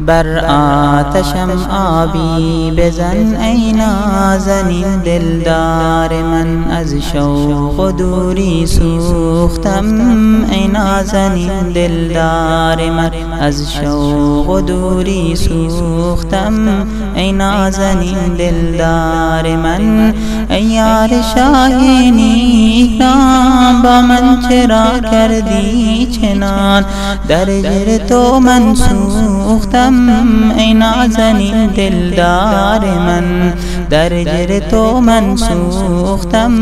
بر آتشم آبی بزن ای نازنین دلدار من از شوق دوری سوختم. ای نازنین دلدار من از شوق دوری سوختم. ای نازنین دلدار من ای یار شاهینی نام با من چرا کردی چنان؟ در تو من سوختم ای نازنین دلدار من. در جر تو من سوختم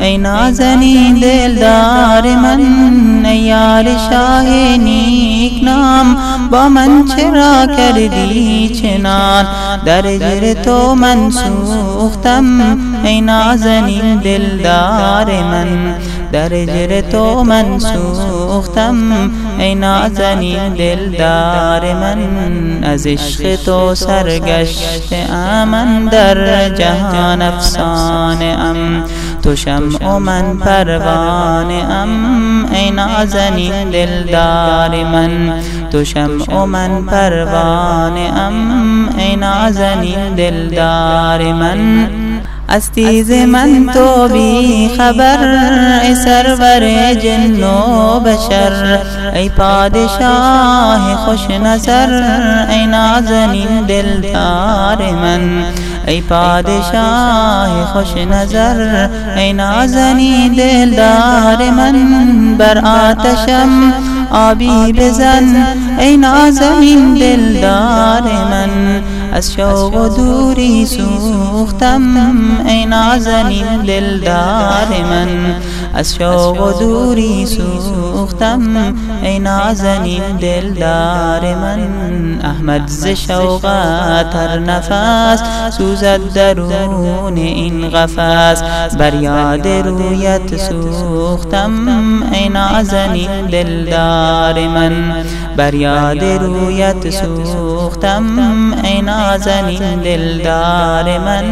ای نازنین دلدار من. یار شاه نیک نام با من چرا کردی چنان؟ در جر تو من سوختم ای نازنین دلدار من. در جر تو من سوختم. ای نازنین دلدار من از عشق تو سرگشت امن. در جهان افسانه ام تو شمع و من پروانه ام. ای نازنین دلدار من تو شمع و من پروانه ام. ای نازنین دلدار من. از تیز من تو بی خبر ای سرور جن و بشر ای پادشاه خوش نظر ای نازنین دلدار من. ای پادشاه خوش نظر ای نازنین دلدار من. بر آتشم آبی بزن ای نازنین دلدار من. از شوق و دوری سوختم. ای نازنین دلدار من. از شوق و دوری سوختم. ای نازنین دلدار من. احمد ز شوقت هر نفس سوزد درون این قفس. بر یاد رویت سوختم. ای نازنین دلدار من. بر یاد رویت سوختم ای نازنین دلدار من.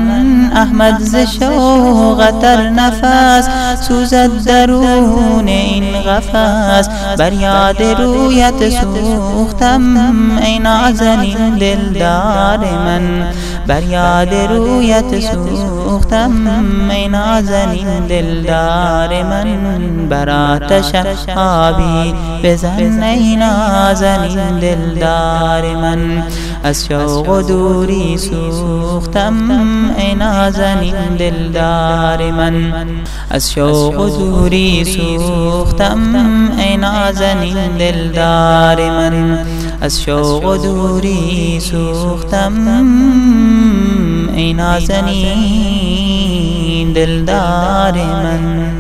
احمد ز شوقت هر نفس سوزد درون این قفس. بر یاد رویت سوختم ای نازنین دلدار من. بر یاد رویت سوختم ای نازنین دلدار من بر آتش آبی. بزن ای نازنین دلدار من از شوق و دوری سوختم. ای نازنین دلدار من از شوق و دوری سوختم. ای نازنین دلدار من از شوق و دوری سوختم. ای نازنین دلدار من